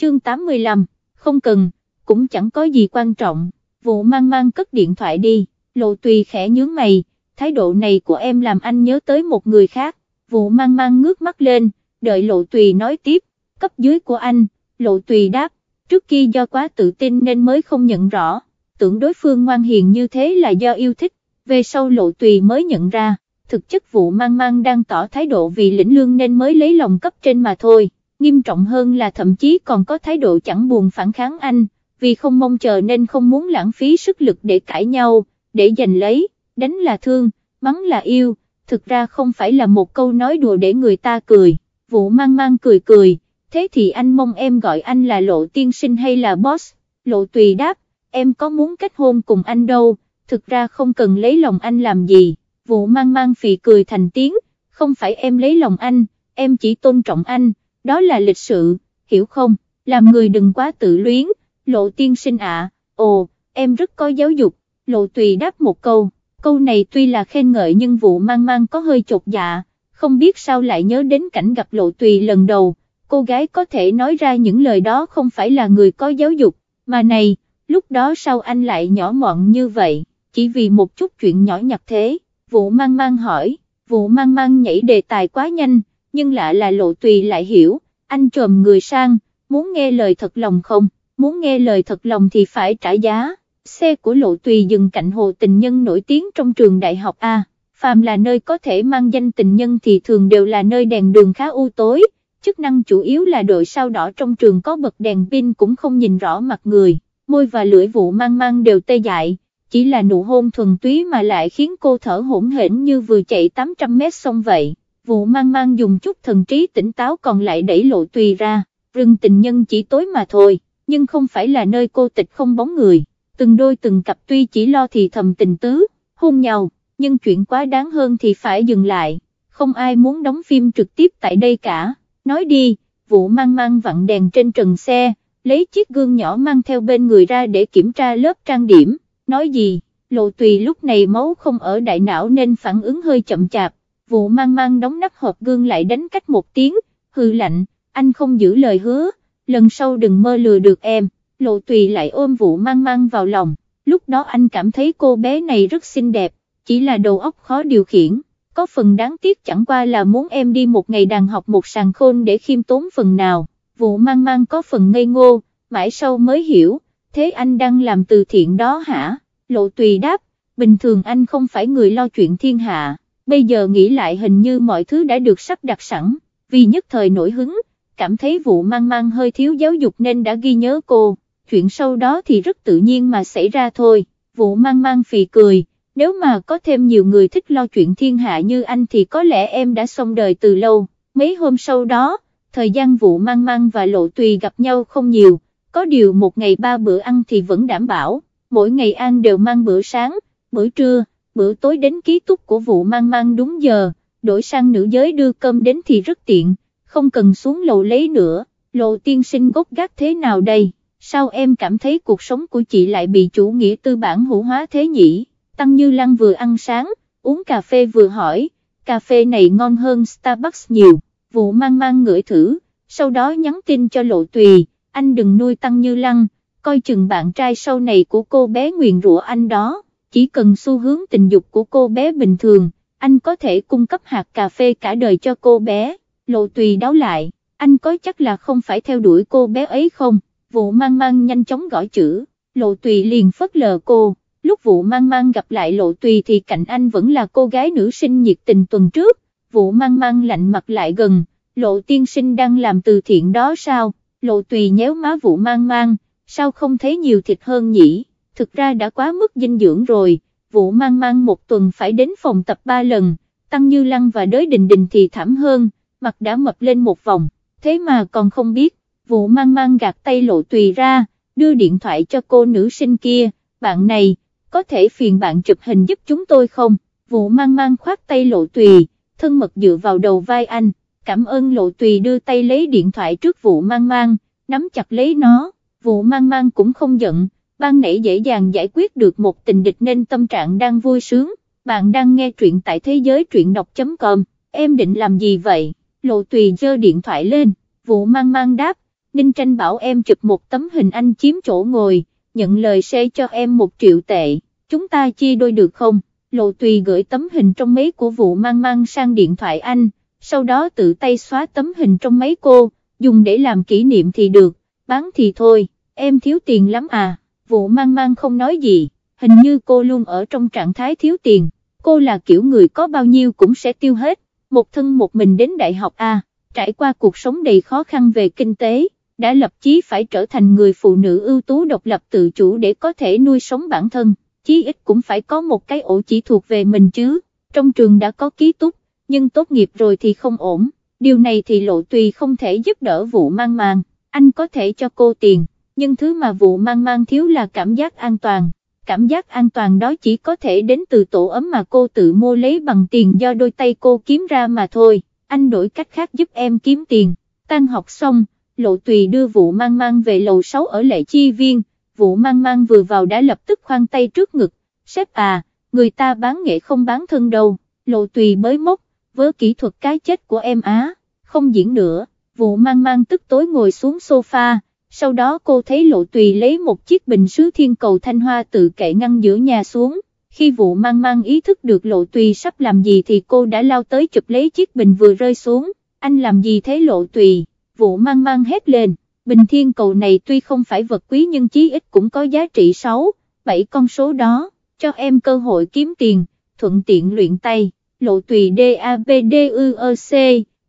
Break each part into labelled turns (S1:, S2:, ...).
S1: chương 85, không cần, cũng chẳng có gì quan trọng, vụ mang mang cất điện thoại đi, lộ tùy khẽ nhướng mày, thái độ này của em làm anh nhớ tới một người khác, vụ mang mang ngước mắt lên, đợi lộ tùy nói tiếp, cấp dưới của anh, lộ tùy đáp, trước kia do quá tự tin nên mới không nhận rõ, tưởng đối phương ngoan hiền như thế là do yêu thích, về sau lộ tùy mới nhận ra, thực chất vụ mang mang đang tỏ thái độ vì lĩnh lương nên mới lấy lòng cấp trên mà thôi, nghiêm trọng hơn là thậm chí còn có thái độ chẳng buồn phản kháng anh, vì không mong chờ nên không muốn lãng phí sức lực để cãi nhau, để giành lấy, đánh là thương, mắng là yêu, thực ra không phải là một câu nói đùa để người ta cười, vụ mang mang cười cười, thế thì anh mong em gọi anh là lộ tiên sinh hay là boss, lộ tùy đáp, em có muốn kết hôn cùng anh đâu, thực ra không cần lấy lòng anh làm gì, vụ mang mang phì cười thành tiếng, không phải em lấy lòng anh, em chỉ tôn trọng anh, đó là lịch sự, hiểu không, làm người đừng quá tự luyến, lộ tiên sinh ạ, ồ, em rất có giáo dục, lộ tùy đáp một câu, câu này tuy là khen ngợi nhưng vụ mang mang có hơi chột dạ, không biết sao lại nhớ đến cảnh gặp lộ tùy lần đầu, cô gái có thể nói ra những lời đó không phải là người có giáo dục, mà này, lúc đó sao anh lại nhỏ mọn như vậy, chỉ vì một chút chuyện nhỏ nhặt thế, vụ mang mang hỏi, vụ mang mang nhảy đề tài quá nhanh, nhưng lạ là lộ tùy lại hiểu, anh trồm người sang, muốn nghe lời thật lòng không, muốn nghe lời thật lòng thì phải trả giá, xe của lộ tùy dừng cạnh hồ tình nhân nổi tiếng trong trường đại học A, phàm là nơi có thể mang danh tình nhân thì thường đều là nơi đèn đường khá u tối, chức năng chủ yếu là đội sao đỏ trong trường có bật đèn pin cũng không nhìn rõ mặt người, môi và lưỡi vụ mang mang đều tê dại, chỉ là nụ hôn thuần túy mà lại khiến cô thở hổn hển như vừa chạy 800 mét xong vậy, vụ mang mang dùng chút thần trí tỉnh táo còn lại đẩy lộ tùy ra, rừng tình nhân chỉ tối mà thôi, nhưng không phải là nơi cô tịch không bóng người, từng đôi từng cặp tuy chỉ lo thì thầm tình tứ, hôn nhau, nhưng chuyện quá đáng hơn thì phải dừng lại, không ai muốn đóng phim trực tiếp tại đây cả. Nói đi, vụ mang mang vặn đèn trên trần xe, lấy chiếc gương nhỏ mang theo bên người ra để kiểm tra lớp trang điểm, nói gì, lộ tùy lúc này máu không ở đại não nên phản ứng hơi chậm chạp, vụ mang mang đóng nắp hộp gương lại đánh cách một tiếng, hư lạnh, anh không giữ lời hứa, lần sau đừng mơ lừa được em, lộ tùy lại ôm vụ mang mang vào lòng, lúc đó anh cảm thấy cô bé này rất xinh đẹp, chỉ là đầu óc khó điều khiển có phần đáng tiếc chẳng qua là muốn em đi một ngày đàn học một sàn khôn để khiêm tốn phần nào, vụ mang mang có phần ngây ngô, mãi sau mới hiểu, thế anh đang làm từ thiện đó hả, lộ tùy đáp, bình thường anh không phải người lo chuyện thiên hạ, bây giờ nghĩ lại hình như mọi thứ đã được sắp đặt sẵn, vì nhất thời nổi hứng, cảm thấy vụ mang mang hơi thiếu giáo dục nên đã ghi nhớ cô, chuyện sau đó thì rất tự nhiên mà xảy ra thôi, vụ mang mang phì cười. Nếu mà có thêm nhiều người thích lo chuyện thiên hạ như anh thì có lẽ em đã xong đời từ lâu, mấy hôm sau đó, thời gian vụ mang mang và lộ tùy gặp nhau không nhiều, có điều một ngày ba bữa ăn thì vẫn đảm bảo, mỗi ngày ăn đều mang bữa sáng, bữa trưa, bữa tối đến ký túc của vụ mang mang đúng giờ, đổi sang nữ giới đưa cơm đến thì rất tiện, không cần xuống lầu lấy nữa, lộ tiên sinh gốc gác thế nào đây, sao em cảm thấy cuộc sống của chị lại bị chủ nghĩa tư bản hữu hóa thế nhỉ? Tăng Như Lăng vừa ăn sáng, uống cà phê vừa hỏi, cà phê này ngon hơn Starbucks nhiều, vụ mang mang ngửi thử, sau đó nhắn tin cho Lộ Tùy, anh đừng nuôi Tăng Như Lăng, coi chừng bạn trai sau này của cô bé nguyền rủa anh đó, chỉ cần xu hướng tình dục của cô bé bình thường, anh có thể cung cấp hạt cà phê cả đời cho cô bé, Lộ Tùy đáo lại, anh có chắc là không phải theo đuổi cô bé ấy không, vụ mang mang nhanh chóng gõ chữ, Lộ Tùy liền phất lờ cô. Lúc vụ mang mang gặp lại lộ tùy thì cạnh anh vẫn là cô gái nữ sinh nhiệt tình tuần trước, vụ mang mang lạnh mặt lại gần, lộ tiên sinh đang làm từ thiện đó sao, lộ tùy nhéo má vụ mang mang, sao không thấy nhiều thịt hơn nhỉ, thực ra đã quá mức dinh dưỡng rồi, vụ mang mang một tuần phải đến phòng tập 3 lần, tăng như lăng và đới đình đình thì thảm hơn, mặt đã mập lên một vòng, thế mà còn không biết, vụ mang mang gạt tay lộ tùy ra, đưa điện thoại cho cô nữ sinh kia, bạn này, có thể phiền bạn chụp hình giúp chúng tôi không, vụ mang mang khoát tay lộ tùy, thân mật dựa vào đầu vai anh, cảm ơn lộ tùy đưa tay lấy điện thoại trước vụ mang mang, nắm chặt lấy nó, vụ mang mang cũng không giận, ban nãy dễ dàng giải quyết được một tình địch nên tâm trạng đang vui sướng, bạn đang nghe truyện tại thế giới truyện đọc.com, em định làm gì vậy, lộ tùy giơ điện thoại lên, vụ mang mang đáp, Ninh Tranh bảo em chụp một tấm hình anh chiếm chỗ ngồi, nhận lời sẽ cho em một triệu tệ, chúng ta chia đôi được không? Lộ Tùy gửi tấm hình trong máy của vụ mang mang sang điện thoại anh, sau đó tự tay xóa tấm hình trong máy cô, dùng để làm kỷ niệm thì được, bán thì thôi, em thiếu tiền lắm à, vụ mang mang không nói gì, hình như cô luôn ở trong trạng thái thiếu tiền, cô là kiểu người có bao nhiêu cũng sẽ tiêu hết, một thân một mình đến đại học A, trải qua cuộc sống đầy khó khăn về kinh tế, đã lập chí phải trở thành người phụ nữ ưu tú độc lập tự chủ để có thể nuôi sống bản thân, chí ít cũng phải có một cái ổ chỉ thuộc về mình chứ, trong trường đã có ký túc, nhưng tốt nghiệp rồi thì không ổn, điều này thì lộ tùy không thể giúp đỡ vụ mang mang, anh có thể cho cô tiền, nhưng thứ mà vụ mang mang thiếu là cảm giác an toàn. Cảm giác an toàn đó chỉ có thể đến từ tổ ấm mà cô tự mua lấy bằng tiền do đôi tay cô kiếm ra mà thôi, anh đổi cách khác giúp em kiếm tiền, tan học xong, lộ tùy đưa vụ mang mang về lầu 6 ở lệ chi viên, vụ mang mang vừa vào đã lập tức khoan tay trước ngực, sếp à, người ta bán nghệ không bán thân đâu, lộ tùy mới mốc, với kỹ thuật cái chết của em á, không diễn nữa, vụ mang mang tức tối ngồi xuống sofa, sau đó cô thấy lộ tùy lấy một chiếc bình sứ thiên cầu thanh hoa tự kệ ngăn giữa nhà xuống, khi vụ mang mang ý thức được lộ tùy sắp làm gì thì cô đã lao tới chụp lấy chiếc bình vừa rơi xuống, anh làm gì thế lộ tùy, vụ mang mang hét lên, bình thiên cầu này tuy không phải vật quý nhưng chí ít cũng có giá trị 6, 7 con số đó, cho em cơ hội kiếm tiền, thuận tiện luyện tay, lộ tùy DABDUEC,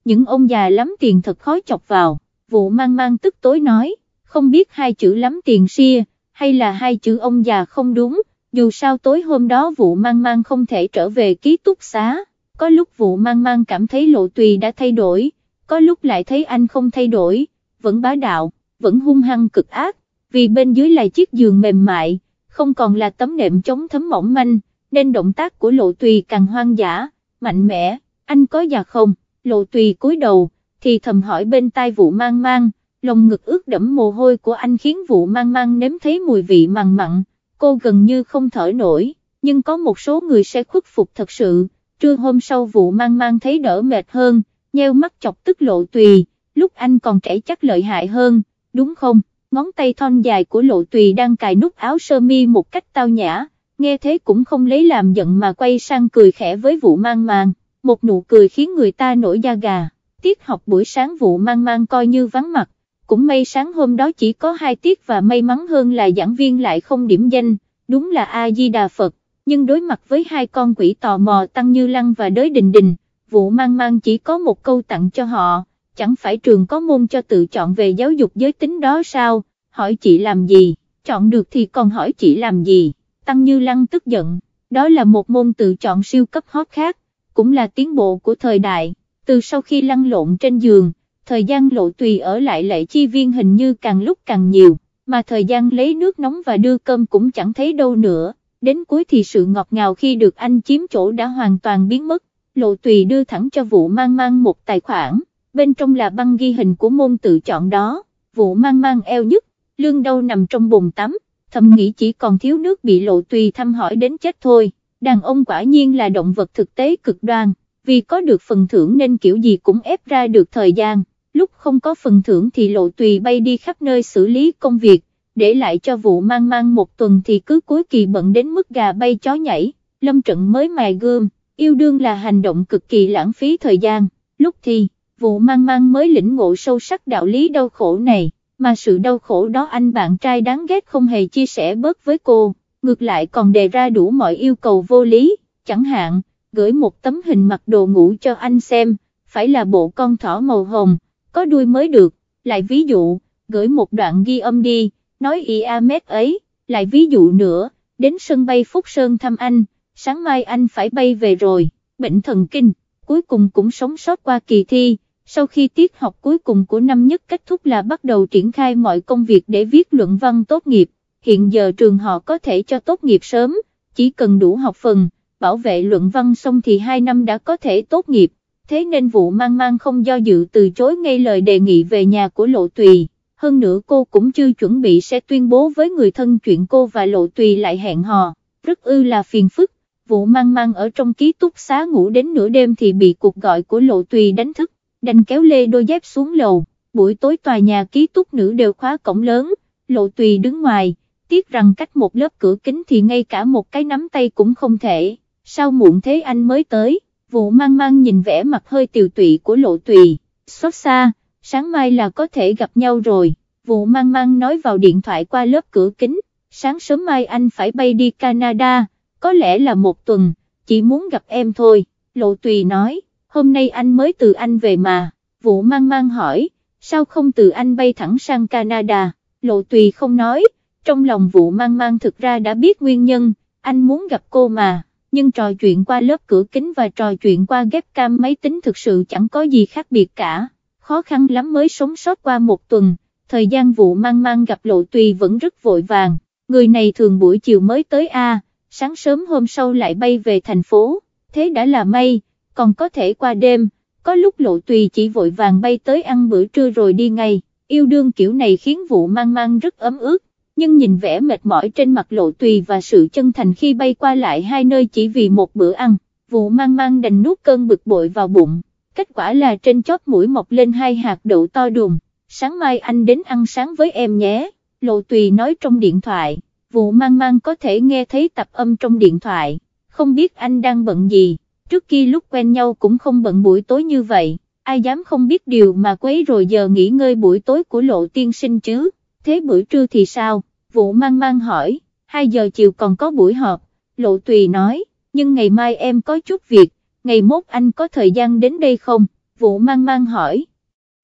S1: những ông già lắm tiền thật khó chọc vào, vụ mang mang tức tối nói, không biết hai chữ lắm tiền xia, hay là hai chữ ông già không đúng, dù sao tối hôm đó vụ mang mang không thể trở về ký túc xá, có lúc vụ mang mang cảm thấy lộ tùy đã thay đổi, có lúc lại thấy anh không thay đổi, vẫn bá đạo, vẫn hung hăng cực ác, vì bên dưới là chiếc giường mềm mại, không còn là tấm nệm chống thấm mỏng manh, nên động tác của lộ tùy càng hoang dã, mạnh mẽ, anh có già không, lộ tùy cúi đầu, thì thầm hỏi bên tai vụ mang mang, lồng ngực ướt đẫm mồ hôi của anh khiến vụ mang mang nếm thấy mùi vị mặn mặn, cô gần như không thở nổi, nhưng có một số người sẽ khuất phục thật sự, trưa hôm sau vụ mang mang thấy đỡ mệt hơn, nheo mắt chọc tức lộ tùy, lúc anh còn trẻ chắc lợi hại hơn, đúng không, ngón tay thon dài của lộ tùy đang cài nút áo sơ mi một cách tao nhã, nghe thế cũng không lấy làm giận mà quay sang cười khẽ với vụ mang mang, một nụ cười khiến người ta nổi da gà, tiết học buổi sáng vụ mang mang coi như vắng mặt, cũng may sáng hôm đó chỉ có hai tiết và may mắn hơn là giảng viên lại không điểm danh, đúng là A-di-đà Phật, nhưng đối mặt với hai con quỷ tò mò tăng như lăng và đới đình đình, vụ mang mang chỉ có một câu tặng cho họ, chẳng phải trường có môn cho tự chọn về giáo dục giới tính đó sao, hỏi chị làm gì, chọn được thì còn hỏi chị làm gì, tăng như lăng tức giận, đó là một môn tự chọn siêu cấp hot khác, cũng là tiến bộ của thời đại, từ sau khi lăn lộn trên giường thời gian lộ tùy ở lại lệ chi viên hình như càng lúc càng nhiều, mà thời gian lấy nước nóng và đưa cơm cũng chẳng thấy đâu nữa, đến cuối thì sự ngọt ngào khi được anh chiếm chỗ đã hoàn toàn biến mất, lộ tùy đưa thẳng cho vụ mang mang một tài khoản, bên trong là băng ghi hình của môn tự chọn đó, vụ mang mang eo nhất, lương đâu nằm trong bồn tắm, thầm nghĩ chỉ còn thiếu nước bị lộ tùy thăm hỏi đến chết thôi, đàn ông quả nhiên là động vật thực tế cực đoan, vì có được phần thưởng nên kiểu gì cũng ép ra được thời gian lúc không có phần thưởng thì lộ tùy bay đi khắp nơi xử lý công việc, để lại cho vụ mang mang một tuần thì cứ cuối kỳ bận đến mức gà bay chó nhảy, lâm trận mới mài gươm, yêu đương là hành động cực kỳ lãng phí thời gian, lúc thì, vụ mang mang mới lĩnh ngộ sâu sắc đạo lý đau khổ này, mà sự đau khổ đó anh bạn trai đáng ghét không hề chia sẻ bớt với cô, ngược lại còn đề ra đủ mọi yêu cầu vô lý, chẳng hạn, gửi một tấm hình mặc đồ ngủ cho anh xem, phải là bộ con thỏ màu hồng, có đuôi mới được, lại ví dụ, gửi một đoạn ghi âm đi, nói Iamet ấy, lại ví dụ nữa, đến sân bay Phúc Sơn thăm anh, sáng mai anh phải bay về rồi, bệnh thần kinh, cuối cùng cũng sống sót qua kỳ thi, sau khi tiết học cuối cùng của năm nhất kết thúc là bắt đầu triển khai mọi công việc để viết luận văn tốt nghiệp, hiện giờ trường họ có thể cho tốt nghiệp sớm, chỉ cần đủ học phần, bảo vệ luận văn xong thì 2 năm đã có thể tốt nghiệp thế nên vụ mang mang không do dự từ chối ngay lời đề nghị về nhà của Lộ Tùy, hơn nữa cô cũng chưa chuẩn bị sẽ tuyên bố với người thân chuyện cô và Lộ Tùy lại hẹn hò, rất ư là phiền phức, vụ mang mang ở trong ký túc xá ngủ đến nửa đêm thì bị cuộc gọi của Lộ Tùy đánh thức, đành kéo lê đôi dép xuống lầu, buổi tối tòa nhà ký túc nữ đều khóa cổng lớn, lộ tùy đứng ngoài, tiếc rằng cách một lớp cửa kính thì ngay cả một cái nắm tay cũng không thể, sao muộn thế anh mới tới, vụ mang mang nhìn vẻ mặt hơi tiều tụy của lộ tùy, xót xa, sáng mai là có thể gặp nhau rồi, vụ mang mang nói vào điện thoại qua lớp cửa kính, sáng sớm mai anh phải bay đi Canada, có lẽ là một tuần, chỉ muốn gặp em thôi, lộ tùy nói, hôm nay anh mới từ anh về mà, vụ mang mang hỏi, sao không từ anh bay thẳng sang Canada, lộ tùy không nói, trong lòng vụ mang mang thực ra đã biết nguyên nhân, anh muốn gặp cô mà, nhưng trò chuyện qua lớp cửa kính và trò chuyện qua ghép cam máy tính thực sự chẳng có gì khác biệt cả, khó khăn lắm mới sống sót qua một tuần, thời gian vụ mang mang gặp lộ tùy vẫn rất vội vàng, người này thường buổi chiều mới tới A, sáng sớm hôm sau lại bay về thành phố, thế đã là may, còn có thể qua đêm, có lúc lộ tùy chỉ vội vàng bay tới ăn bữa trưa rồi đi ngay, yêu đương kiểu này khiến vụ mang mang rất ấm ức, nhưng nhìn vẻ mệt mỏi trên mặt lộ tùy và sự chân thành khi bay qua lại hai nơi chỉ vì một bữa ăn, vụ mang mang đành nuốt cơn bực bội vào bụng, kết quả là trên chót mũi mọc lên hai hạt đậu to đùng, sáng mai anh đến ăn sáng với em nhé, lộ tùy nói trong điện thoại, vụ mang mang có thể nghe thấy tập âm trong điện thoại, không biết anh đang bận gì, trước kia lúc quen nhau cũng không bận buổi tối như vậy, ai dám không biết điều mà quấy rồi giờ nghỉ ngơi buổi tối của lộ tiên sinh chứ, thế bữa trưa thì sao, vụ mang mang hỏi, 2 giờ chiều còn có buổi họp, lộ tùy nói, nhưng ngày mai em có chút việc, ngày mốt anh có thời gian đến đây không, vụ mang mang hỏi.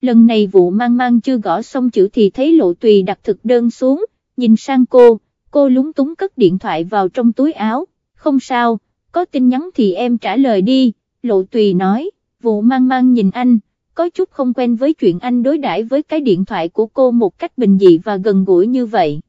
S1: Lần này vụ mang mang chưa gõ xong chữ thì thấy lộ tùy đặt thực đơn xuống, nhìn sang cô, cô lúng túng cất điện thoại vào trong túi áo, không sao, có tin nhắn thì em trả lời đi, lộ tùy nói, vụ mang mang nhìn anh, có chút không quen với chuyện anh đối đãi với cái điện thoại của cô một cách bình dị và gần gũi như vậy.